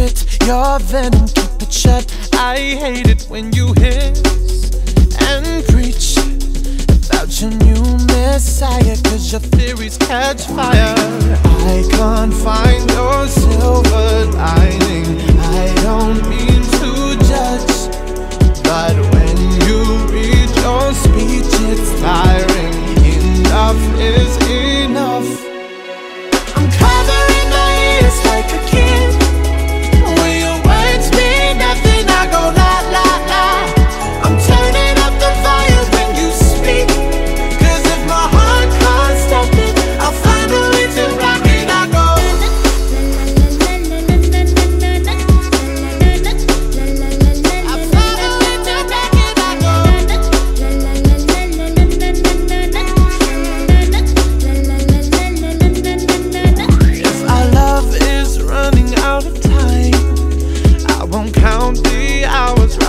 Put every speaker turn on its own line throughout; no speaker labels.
Your venom, keep it shut. I hate it when you hiss and preach about your new messiah, cause your theories catch fire. I can't find your silver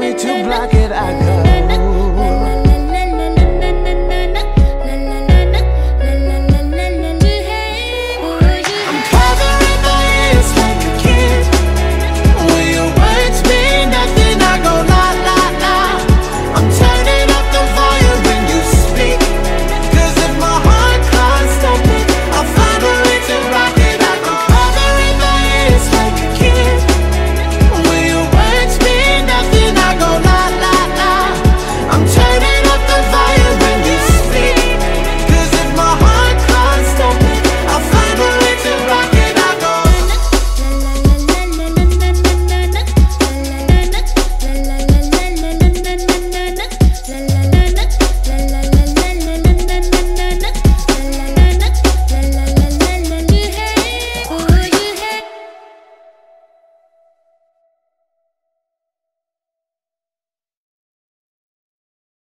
me to block it, I could.